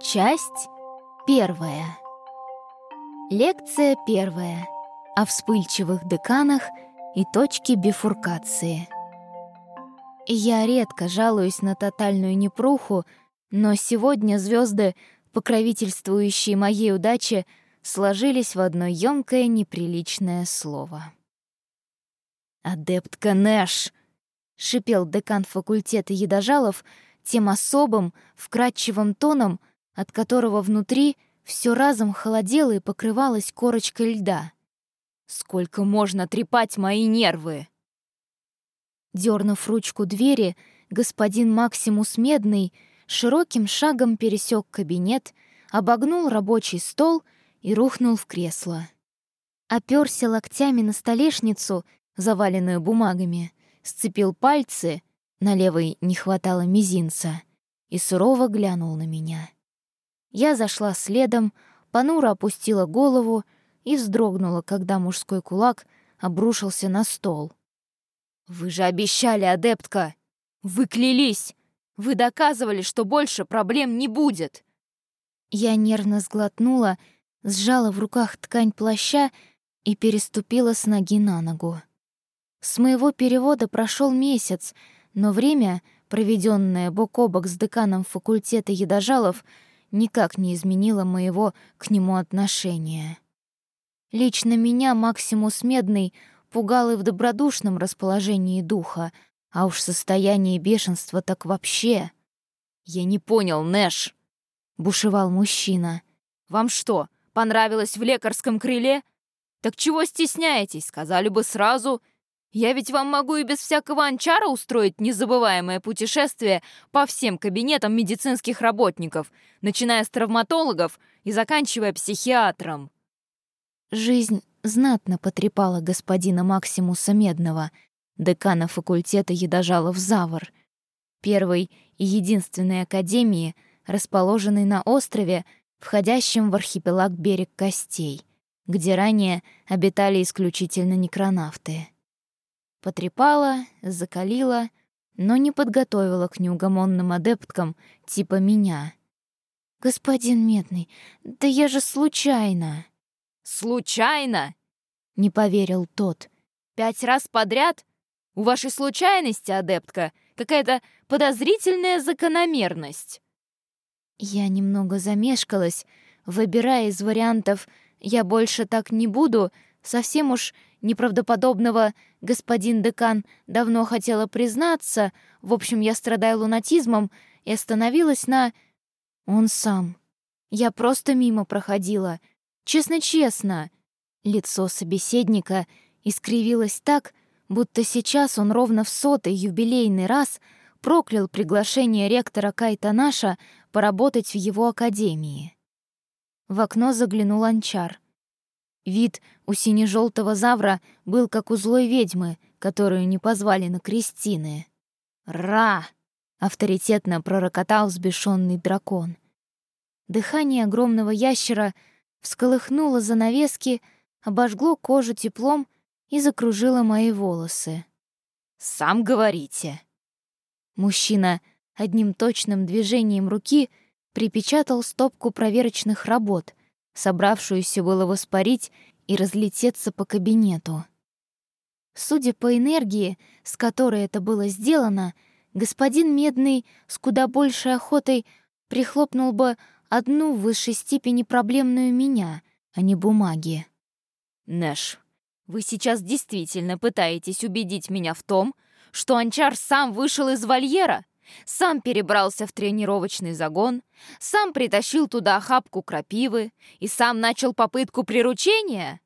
Часть первая. Лекция первая о вспыльчивых деканах и точке бифуркации. Я редко жалуюсь на тотальную непруху, но сегодня звезды, покровительствующие моей удаче, сложились в одно ёмкое неприличное слово. «Адептка Нэш!» — шипел декан факультета едожалов тем особым, вкрадчивым тоном, от которого внутри все разом холодело и покрывалось корочкой льда. «Сколько можно трепать мои нервы?» Дернув ручку двери, господин Максимус Медный широким шагом пересек кабинет, обогнул рабочий стол и рухнул в кресло. Оперся локтями на столешницу, заваленную бумагами, сцепил пальцы, на левой не хватало мизинца, и сурово глянул на меня. Я зашла следом, понуро опустила голову и вздрогнула, когда мужской кулак обрушился на стол. «Вы же обещали, адептка! Вы клялись! Вы доказывали, что больше проблем не будет!» Я нервно сглотнула, сжала в руках ткань плаща и переступила с ноги на ногу. С моего перевода прошел месяц, но время, проведенное бок о бок с деканом факультета едожалов, никак не изменило моего к нему отношения. Лично меня Максимус Медный пугал и в добродушном расположении духа, а уж состояние бешенства так вообще. «Я не понял, Нэш!» — бушевал мужчина. «Вам что, понравилось в лекарском крыле? Так чего стесняетесь? Сказали бы сразу. Я ведь вам могу и без всякого анчара устроить незабываемое путешествие по всем кабинетам медицинских работников, начиная с травматологов и заканчивая психиатром. Жизнь знатно потрепала господина Максимуса Медного, декана факультета едожалов Завр, первой и единственной академии, расположенной на острове, входящем в архипелаг Берег Костей, где ранее обитали исключительно некронавты. Потрепала, закалила, но не подготовила к неугомонным адепткам типа меня. «Господин Медный, да я же случайно!» «Случайно?» — не поверил тот. «Пять раз подряд? У вашей случайности, адептка, какая-то подозрительная закономерность». Я немного замешкалась, выбирая из вариантов «я больше так не буду», совсем уж неправдоподобного господин декан давно хотела признаться, в общем, я страдаю лунатизмом, и остановилась на... Он сам. Я просто мимо проходила. Честно-честно. Лицо собеседника искривилось так, будто сейчас он ровно в сотый юбилейный раз проклял приглашение ректора Кайтанаша поработать в его академии. В окно заглянул Анчар — Вид у сине-желтого завра был как у злой ведьмы, которую не позвали на крестины. «Ра!» — авторитетно пророкотал взбешенный дракон. Дыхание огромного ящера всколыхнуло занавески, обожгло кожу теплом и закружило мои волосы. «Сам говорите!» Мужчина одним точным движением руки припечатал стопку проверочных работ, собравшуюся было воспарить и разлететься по кабинету. Судя по энергии, с которой это было сделано, господин Медный с куда большей охотой прихлопнул бы одну в высшей степени проблемную меня, а не бумаги. «Нэш, вы сейчас действительно пытаетесь убедить меня в том, что Анчар сам вышел из вольера?» Сам перебрался в тренировочный загон, сам притащил туда охапку крапивы и сам начал попытку приручения?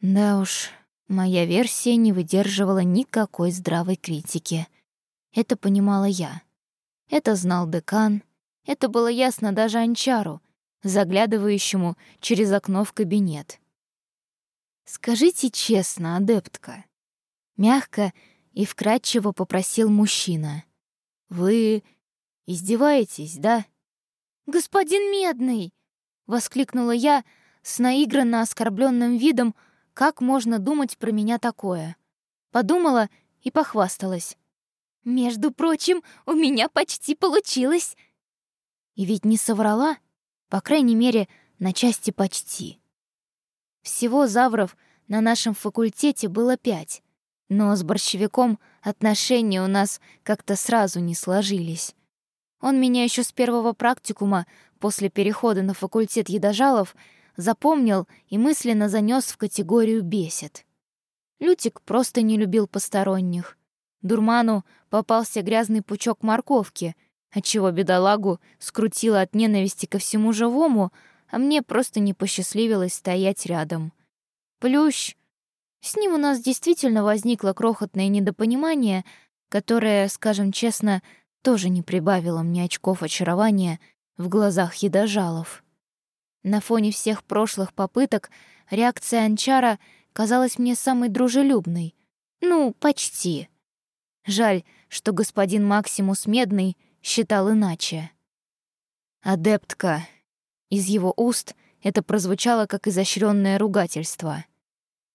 Да уж, моя версия не выдерживала никакой здравой критики. Это понимала я. Это знал декан. Это было ясно даже Анчару, заглядывающему через окно в кабинет. «Скажите честно, адептка», — мягко и вкрадчиво попросил мужчина — «Вы издеваетесь, да?» «Господин Медный!» — воскликнула я с наигранно оскорбленным видом, как можно думать про меня такое. Подумала и похвасталась. «Между прочим, у меня почти получилось!» И ведь не соврала — По крайней мере, на части почти. Всего завров на нашем факультете было пять, но с борщевиком отношения у нас как-то сразу не сложились. Он меня еще с первого практикума после перехода на факультет едожалов запомнил и мысленно занес в категорию «бесит». Лютик просто не любил посторонних. Дурману попался грязный пучок морковки, отчего бедолагу скрутило от ненависти ко всему живому, а мне просто не посчастливилось стоять рядом. Плющ. С ним у нас действительно возникло крохотное недопонимание, которое, скажем честно, тоже не прибавило мне очков очарования в глазах едожалов. На фоне всех прошлых попыток реакция Анчара казалась мне самой дружелюбной. Ну, почти. Жаль, что господин Максимус Медный считал иначе. «Адептка». Из его уст это прозвучало как изощренное ругательство.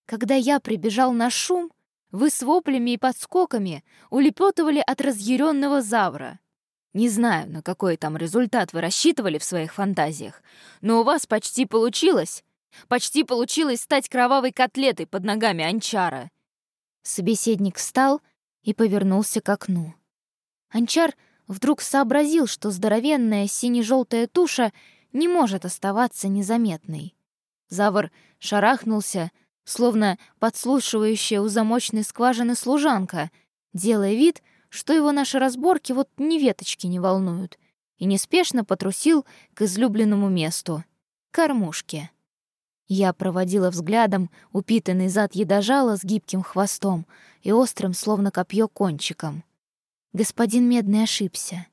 Когда я прибежал на шум, вы с воплями и подскоками улепетывали от разъяренного завра. Не знаю, на какой там результат вы рассчитывали в своих фантазиях, но у вас почти получилось. Почти получилось стать кровавой котлетой под ногами Анчара. Собеседник встал и повернулся к окну. Анчар вдруг сообразил, что здоровенная сине-желтая туша не может оставаться незаметной. Завр шарахнулся, словно подслушивающая у замочной скважины служанка, делая вид, что его наши разборки вот ни веточки не волнуют, и неспешно потрусил к излюбленному месту — кормушке. Я проводила взглядом упитанный зад едожала с гибким хвостом и острым, словно копье, кончиком. Господин Медный ошибся.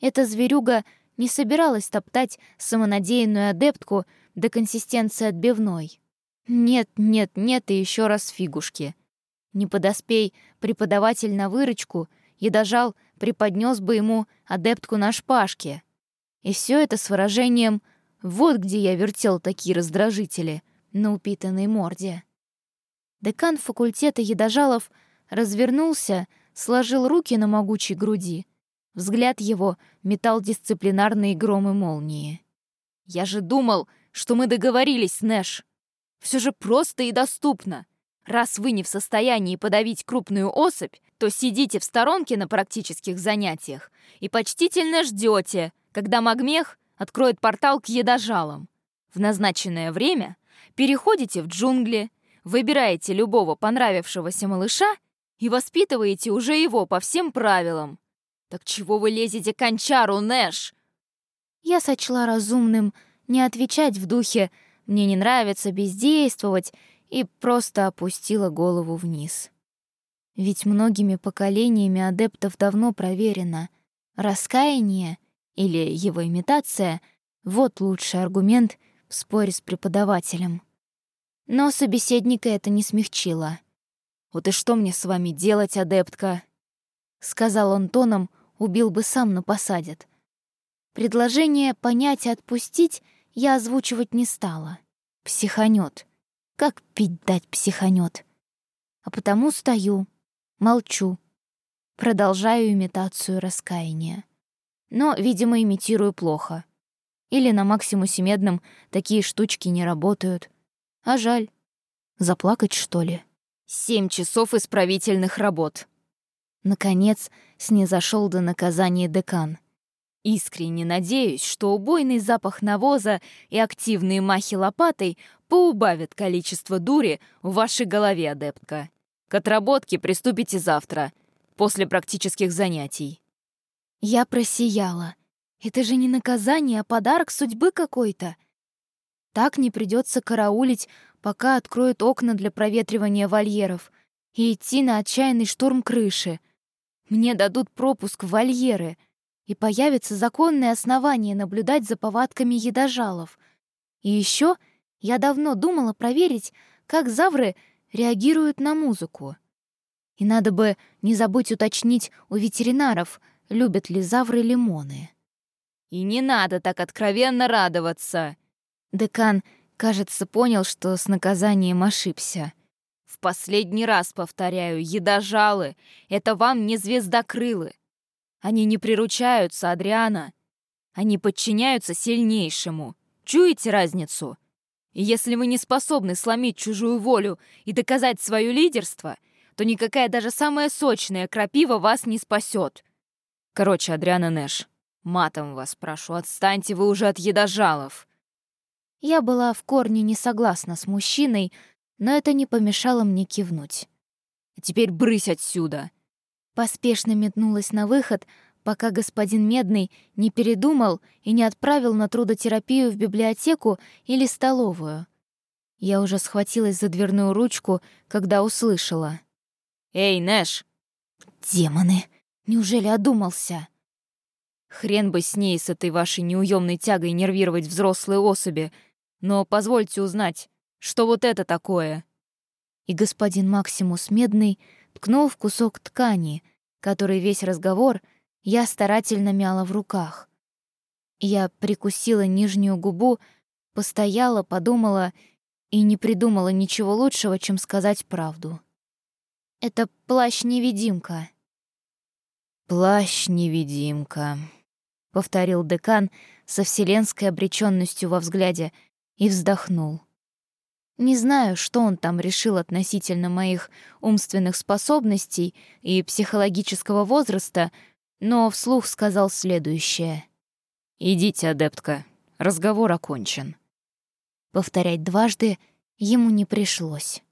Эта зверюга не собиралась топтать самонадеянную адептку до консистенции отбивной. Нет, нет, нет и еще раз фигушки. Не подоспей преподаватель на выручку, едожал преподнес бы ему адептку на шпажке. И все это с выражением вот где я вертел такие раздражители на упитанной морде. Декан факультета едожалов развернулся, сложил руки на могучей груди. Взгляд его метал дисциплинарные громы молнии. «Я же думал, что мы договорились, Нэш. Все же просто и доступно. Раз вы не в состоянии подавить крупную особь, то сидите в сторонке на практических занятиях и почтительно ждете, когда Магмех откроет портал к едожалам. В назначенное время переходите в джунгли, выбираете любого понравившегося малыша и воспитываете уже его по всем правилам. Так чего вы лезете к Анчару, Нэш? Я сочла разумным не отвечать в духе «мне не нравится бездействовать» и просто опустила голову вниз. Ведь многими поколениями адептов давно проверено. Раскаяние — или его имитация — вот лучший аргумент в споре с преподавателем. Но собеседника это не смягчило. «Вот и что мне с вами делать, адептка?» — сказал он тоном, убил бы сам, но посадят. Предложение понять и отпустить я озвучивать не стала. Психанет. Как пить дать психанет? А потому стою, молчу, продолжаю имитацию раскаяния но, видимо, имитирую плохо. Или на Максимусе Медном такие штучки не работают. А жаль. Заплакать, что ли? Семь часов исправительных работ. Наконец, снизошел до наказания декан. Искренне надеюсь, что убойный запах навоза и активные махи лопатой поубавят количество дури в вашей голове, адептка. К отработке приступите завтра, после практических занятий. Я просияла. Это же не наказание, а подарок судьбы какой-то. Так не придется караулить, пока откроют окна для проветривания вольеров и идти на отчаянный штурм крыши. Мне дадут пропуск в вольеры, и появится законное основание наблюдать за повадками едожалов. И еще я давно думала проверить, как завры реагируют на музыку. И надо бы не забыть уточнить у ветеринаров, любят ли завры лимоны. «И не надо так откровенно радоваться!» Декан, кажется, понял, что с наказанием ошибся. «В последний раз повторяю, едожалы — это вам не звездокрылы. Они не приручаются, Адриана. Они подчиняются сильнейшему. Чуете разницу? И если вы не способны сломить чужую волю и доказать свое лидерство, то никакая даже самая сочная крапива вас не спасет. Короче, Адриана Нэш, матом вас прошу, отстаньте вы уже от едожалов. Я была в корне не согласна с мужчиной, но это не помешало мне кивнуть. Теперь брысь отсюда. Поспешно метнулась на выход, пока господин Медный не передумал и не отправил на трудотерапию в библиотеку или столовую. Я уже схватилась за дверную ручку, когда услышала. «Эй, Нэш!» «Демоны! Неужели одумался?» «Хрен бы с ней, с этой вашей неуемной тягой нервировать взрослые особи, но позвольте узнать, что вот это такое?» И господин Максимус Медный ткнул в кусок ткани, который весь разговор — я старательно мяла в руках. Я прикусила нижнюю губу, постояла, подумала и не придумала ничего лучшего, чем сказать правду. Это плащ-невидимка. «Плащ-невидимка», — повторил декан со вселенской обречённостью во взгляде и вздохнул. Не знаю, что он там решил относительно моих умственных способностей и психологического возраста — но вслух сказал следующее. «Идите, адептка, разговор окончен». Повторять дважды ему не пришлось.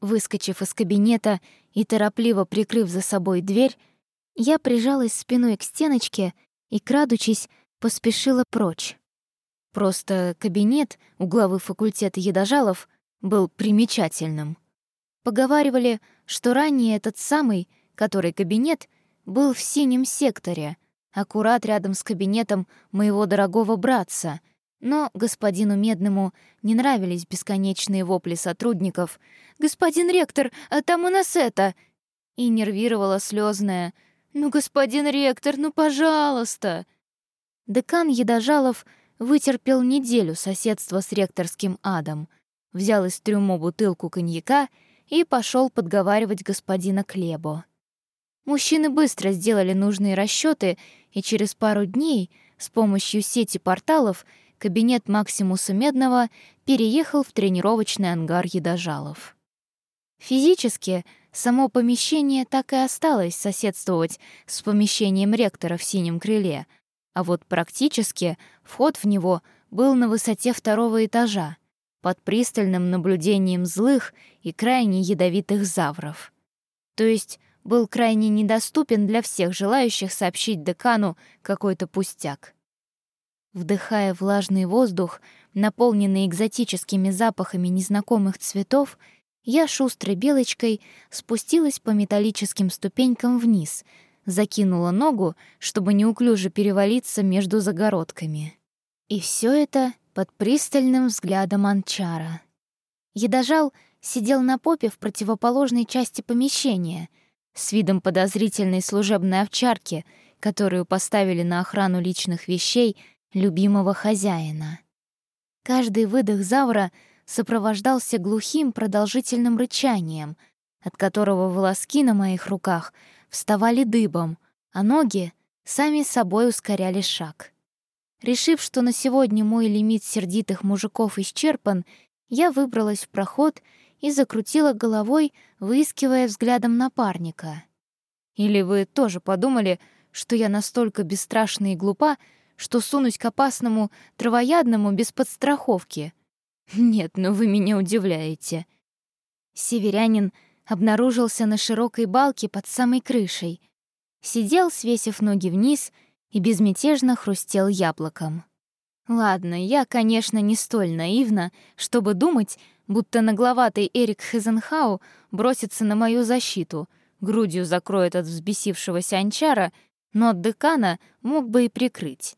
Выскочив из кабинета и торопливо прикрыв за собой дверь, я прижалась спиной к стеночке и, крадучись, поспешила прочь. Просто кабинет у главы факультета едожалов был примечательным. Поговаривали, что ранее этот самый который кабинет был в синем секторе, аккурат рядом с кабинетом моего дорогого братца, но господину Медному не нравились бесконечные вопли сотрудников «Господин ректор, а там у нас это!» и нервировала слезная «Ну, господин ректор, ну, пожалуйста!» Декан Едожалов вытерпел неделю соседства с ректорским адом, взял из трюмо бутылку коньяка и пошел подговаривать господина Клебо. Мужчины быстро сделали нужные расчеты, и через пару дней с помощью сети порталов кабинет Максимуса Медного переехал в тренировочный ангар едожалов. Физически само помещение так и осталось соседствовать с помещением ректора в синем крыле, а вот практически вход в него был на высоте второго этажа, под пристальным наблюдением злых и крайне ядовитых завров. То есть был крайне недоступен для всех желающих сообщить декану какой-то пустяк. Вдыхая влажный воздух, наполненный экзотическими запахами незнакомых цветов, я шустрой белочкой спустилась по металлическим ступенькам вниз, закинула ногу, чтобы неуклюже перевалиться между загородками. И все это под пристальным взглядом Анчара. Едожал сидел на попе в противоположной части помещения — с видом подозрительной служебной овчарки, которую поставили на охрану личных вещей любимого хозяина. Каждый выдох Завра сопровождался глухим продолжительным рычанием, от которого волоски на моих руках вставали дыбом, а ноги сами собой ускоряли шаг. Решив, что на сегодня мой лимит сердитых мужиков исчерпан, я выбралась в проход и закрутила головой, выискивая взглядом напарника. Или вы тоже подумали, что я настолько бесстрашна и глупа, что сунусь к опасному травоядному без подстраховки? Нет, ну вы меня удивляете. Северянин обнаружился на широкой балке под самой крышей. Сидел, свесив ноги вниз, и безмятежно хрустел яблоком. Ладно, я, конечно, не столь наивна, чтобы думать, будто нагловатый Эрик Хезенхау бросится на мою защиту, грудью закроет от взбесившегося анчара, но от декана мог бы и прикрыть.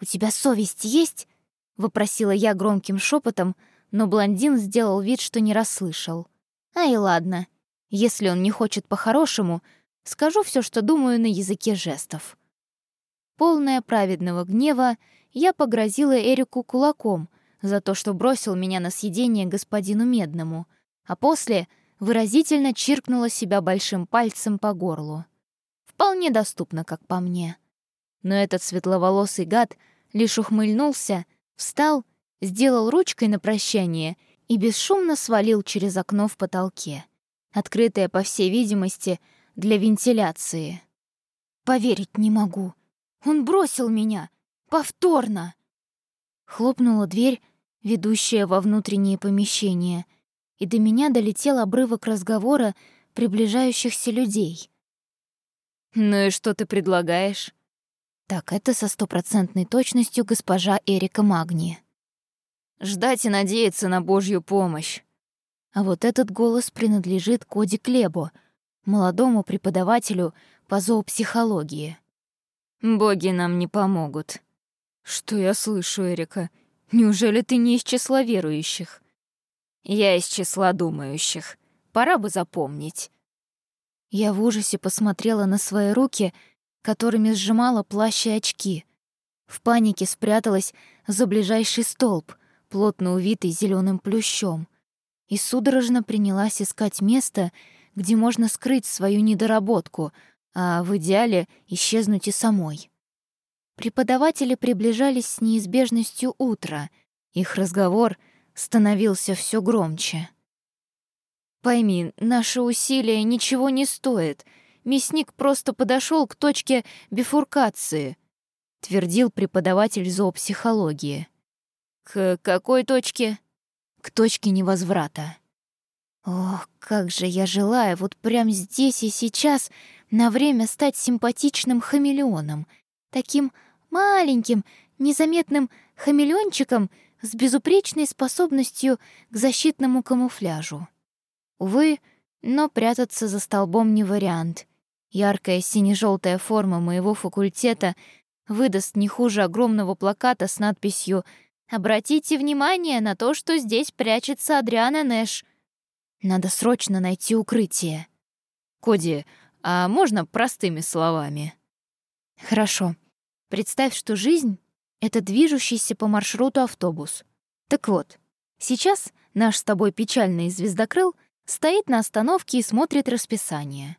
«У тебя совесть есть?» — вопросила я громким шепотом, но блондин сделал вид, что не расслышал. «Ай, ладно. Если он не хочет по-хорошему, скажу все, что думаю на языке жестов». Полная праведного гнева, я погрозила Эрику кулаком — за то, что бросил меня на съедение господину Медному, а после выразительно чиркнула себя большим пальцем по горлу. Вполне доступно, как по мне. Но этот светловолосый гад лишь ухмыльнулся, встал, сделал ручкой на прощание и бесшумно свалил через окно в потолке, открытое, по всей видимости, для вентиляции. Поверить не могу. Он бросил меня. Повторно. Хлопнула дверь, ведущая во внутреннее помещение, и до меня долетел обрывок разговора приближающихся людей. «Ну и что ты предлагаешь?» Так, это со стопроцентной точностью госпожа Эрика Магни. «Ждать и надеяться на Божью помощь». А вот этот голос принадлежит Коди Клебу, молодому преподавателю по зоопсихологии. «Боги нам не помогут». «Что я слышу, Эрика? Неужели ты не из числа верующих?» «Я из числа думающих. Пора бы запомнить». Я в ужасе посмотрела на свои руки, которыми сжимала плащ и очки. В панике спряталась за ближайший столб, плотно увитый зеленым плющом, и судорожно принялась искать место, где можно скрыть свою недоработку, а в идеале исчезнуть и самой. Преподаватели приближались с неизбежностью утра. Их разговор становился все громче. «Пойми, наши усилия ничего не стоят. Мясник просто подошел к точке бифуркации», — твердил преподаватель зоопсихологии. «К какой точке?» «К точке невозврата». Ох, как же я желаю вот прямо здесь и сейчас на время стать симпатичным хамелеоном, таким маленьким, незаметным хамелеончиком с безупречной способностью к защитному камуфляжу. Увы, но прятаться за столбом не вариант. Яркая сине-желтая форма моего факультета выдаст не хуже огромного плаката с надписью «Обратите внимание на то, что здесь прячется Адриана Нэш». Надо срочно найти укрытие. Коди, а можно простыми словами? Хорошо. Представь, что жизнь — это движущийся по маршруту автобус. Так вот, сейчас наш с тобой печальный звездокрыл стоит на остановке и смотрит расписание.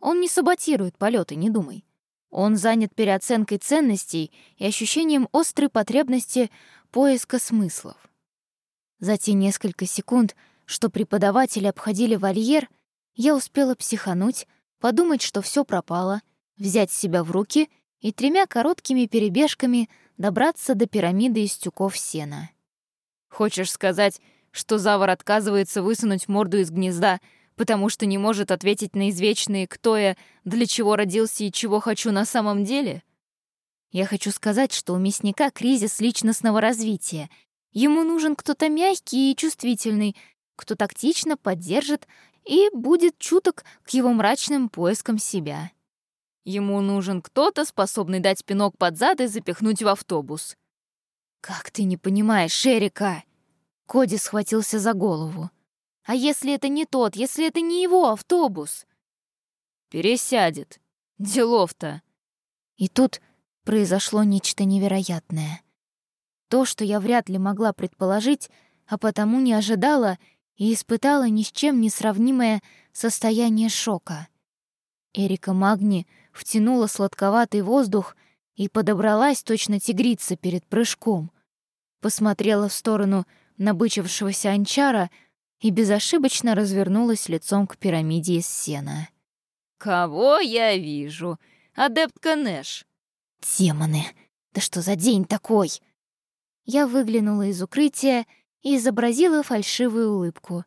Он не саботирует полеты, не думай. Он занят переоценкой ценностей и ощущением острой потребности поиска смыслов. За те несколько секунд — что преподаватели обходили вольер, я успела психануть, подумать, что все пропало, взять себя в руки и тремя короткими перебежками добраться до пирамиды из тюков сена. «Хочешь сказать, что Завар отказывается высунуть морду из гнезда, потому что не может ответить на извечные «кто я», «для чего родился» и «чего хочу на самом деле»?» Я хочу сказать, что у мясника кризис личностного развития. Ему нужен кто-то мягкий и чувствительный, кто тактично поддержит и будет чуток к его мрачным поискам себя. Ему нужен кто-то, способный дать пинок под зад и запихнуть в автобус. «Как ты не понимаешь, Шерика?» Коди схватился за голову. «А если это не тот, если это не его автобус?» «Пересядет. Делов-то». И тут произошло нечто невероятное. То, что я вряд ли могла предположить, а потому не ожидала и испытала ни с чем не сравнимое состояние шока. Эрика Магни втянула сладковатый воздух и подобралась точно тигрица перед прыжком. Посмотрела в сторону набычившегося анчара и безошибочно развернулась лицом к пирамиде из сена. «Кого я вижу? Адептка Нэш!» «Демоны! Да что за день такой?» Я выглянула из укрытия и изобразила фальшивую улыбку.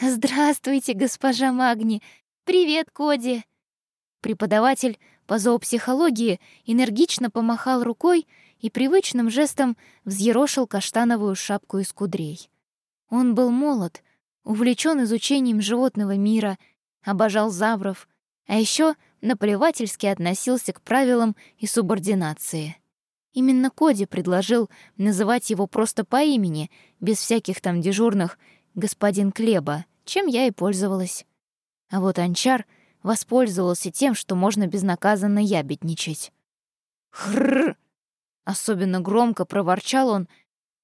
«Здравствуйте, госпожа Магни! Привет, Коди!» Преподаватель по зоопсихологии энергично помахал рукой и привычным жестом взъерошил каштановую шапку из кудрей. Он был молод, увлечен изучением животного мира, обожал завров, а еще наплевательски относился к правилам и субординации. Именно Коди предложил называть его просто по имени, без всяких там дежурных «господин Клеба», чем я и пользовалась. А вот Анчар воспользовался тем, что можно безнаказанно ябедничать. «Хрррр!» — особенно громко проворчал он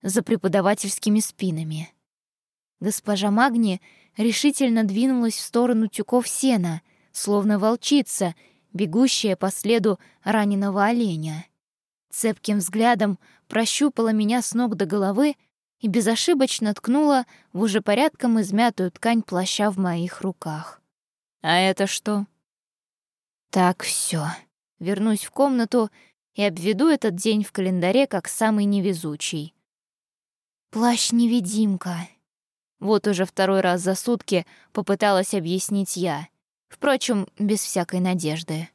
за преподавательскими спинами. Госпожа Магни решительно двинулась в сторону тюков сена, словно волчица, бегущая по следу раненого оленя. Цепким взглядом прощупала меня с ног до головы и безошибочно ткнула в уже порядком измятую ткань плаща в моих руках. «А это что?» «Так, все. Вернусь в комнату и обведу этот день в календаре как самый невезучий. Плащ-невидимка. Вот уже второй раз за сутки попыталась объяснить я. Впрочем, без всякой надежды.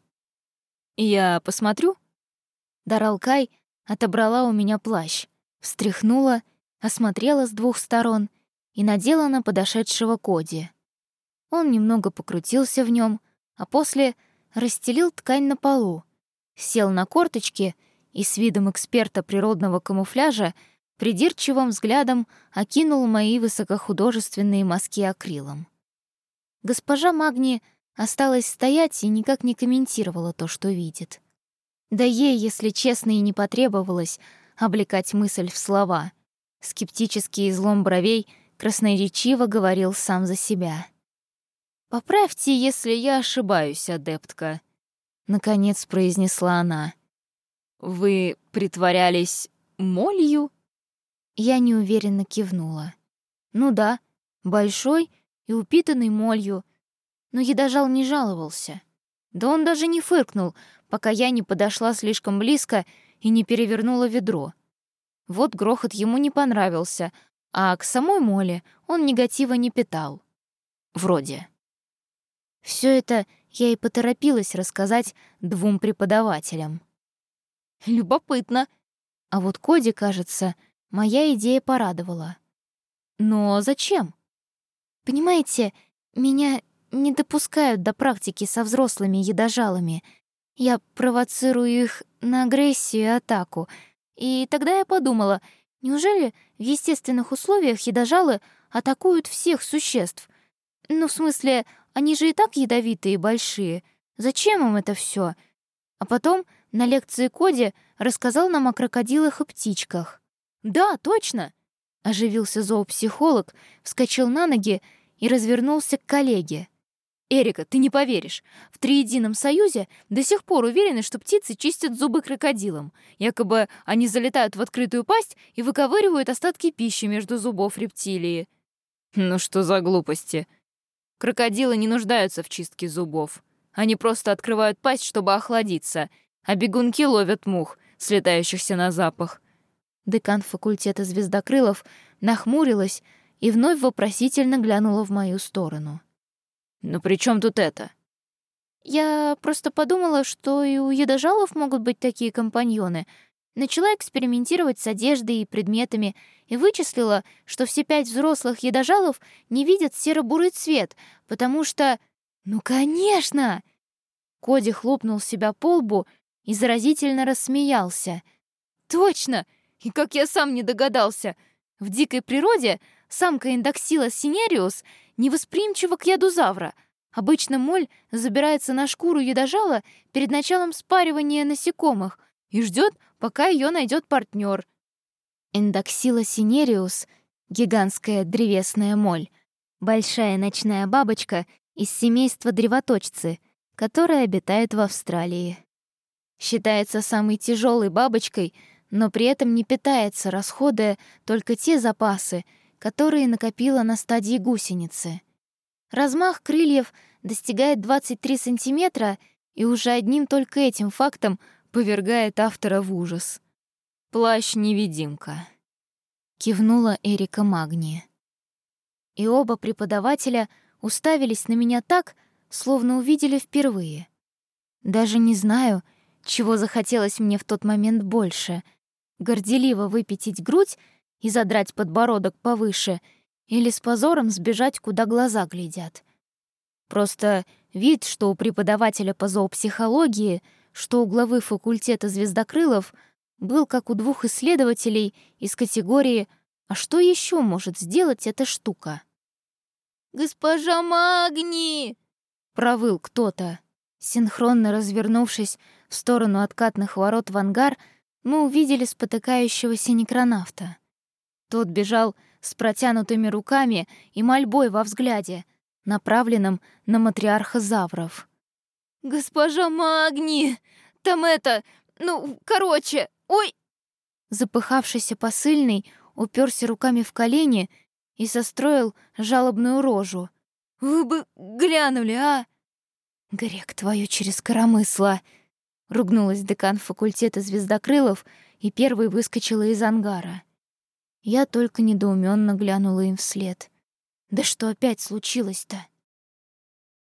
«Я посмотрю?» Даралкай отобрала у меня плащ, встряхнула, осмотрела с двух сторон и надела на подошедшего Коди. Он немного покрутился в нем, а после расстелил ткань на полу, сел на корточки и с видом эксперта природного камуфляжа придирчивым взглядом окинул мои высокохудожественные мазки акрилом. Госпожа Магни осталась стоять и никак не комментировала то, что видит. Да ей, если честно, и не потребовалось облекать мысль в слова. Скептический излом бровей красноречиво говорил сам за себя. «Поправьте, если я ошибаюсь, адептка», — наконец произнесла она. «Вы притворялись молью?» Я неуверенно кивнула. Ну да, большой и упитанный молью. Но едожал не жаловался. Да он даже не фыркнул, пока я не подошла слишком близко и не перевернула ведро. Вот грохот ему не понравился, а к самой Моле он негатива не питал. Вроде. Все это я и поторопилась рассказать двум преподавателям. Любопытно. А вот Коди, кажется, Моя идея порадовала. Но зачем? Понимаете, меня не допускают до практики со взрослыми едожалами. Я провоцирую их на агрессию и атаку. И тогда я подумала, неужели в естественных условиях едожалы атакуют всех существ? Ну, в смысле, они же и так ядовитые и большие. Зачем им это все? А потом на лекции Коди рассказал нам о крокодилах и птичках. «Да, точно!» — оживился зоопсихолог, вскочил на ноги и развернулся к коллеге. «Эрика, ты не поверишь. В Триедином Союзе до сих пор уверены, что птицы чистят зубы крокодилам. Якобы они залетают в открытую пасть и выковыривают остатки пищи между зубов рептилии». «Ну что за глупости? Крокодилы не нуждаются в чистке зубов. Они просто открывают пасть, чтобы охладиться, а бегунки ловят мух, слетающихся на запах. Декан факультета звездокрылов нахмурилась и вновь вопросительно глянула в мою сторону. «Ну при чем тут это?» «Я просто подумала, что и у едожалов могут быть такие компаньоны. Начала экспериментировать с одеждой и предметами и вычислила, что все пять взрослых едожалов не видят серо-бурый цвет, потому что... Ну, конечно!» Коди хлопнул себя по лбу и заразительно рассмеялся. «Точно! И как я сам не догадался, в дикой природе самка Endoxyla cinereus невосприимчива к яду завра. Обычно моль забирается на шкуру едожала перед началом спаривания насекомых и ждет, пока ее найдет партнер. Endoxyla cinereus — гигантская древесная моль, большая ночная бабочка из семейства древоточцы, которая обитает в Австралии. Считается самой тяжелой бабочкой — но при этом не питается, расходуя только те запасы, которые накопила на стадии гусеницы. Размах крыльев достигает 23 сантиметра и уже одним только этим фактом повергает автора в ужас. «Плащ-невидимка», — кивнула Эрика Магни. И оба преподавателя уставились на меня так, словно увидели впервые. Даже не знаю, чего захотелось мне в тот момент больше — горделиво выпятить грудь и задрать подбородок повыше или с позором сбежать, куда глаза глядят. Просто вид, что у преподавателя по зоопсихологии, что у главы факультета звездокрылов, был как у двух исследователей из категории «А что еще может сделать эта штука?» «Госпожа Магни!» — провыл кто-то. Синхронно развернувшись в сторону откатных ворот в ангар, мы увидели спотыкающегося некронавта. Тот бежал с протянутыми руками и мольбой во взгляде, направленном на матриарха Завров. «Госпожа Магни! Там это... Ну, короче... Ой!» Запыхавшийся посыльный уперся руками в колени и состроил жалобную рожу. «Вы бы глянули, а!» «Грек твою через коромысло!» — ругнулась декан факультета звездокрылов и первой выскочила из ангара. Я только недоуменно глянула им вслед. «Да что опять случилось-то?»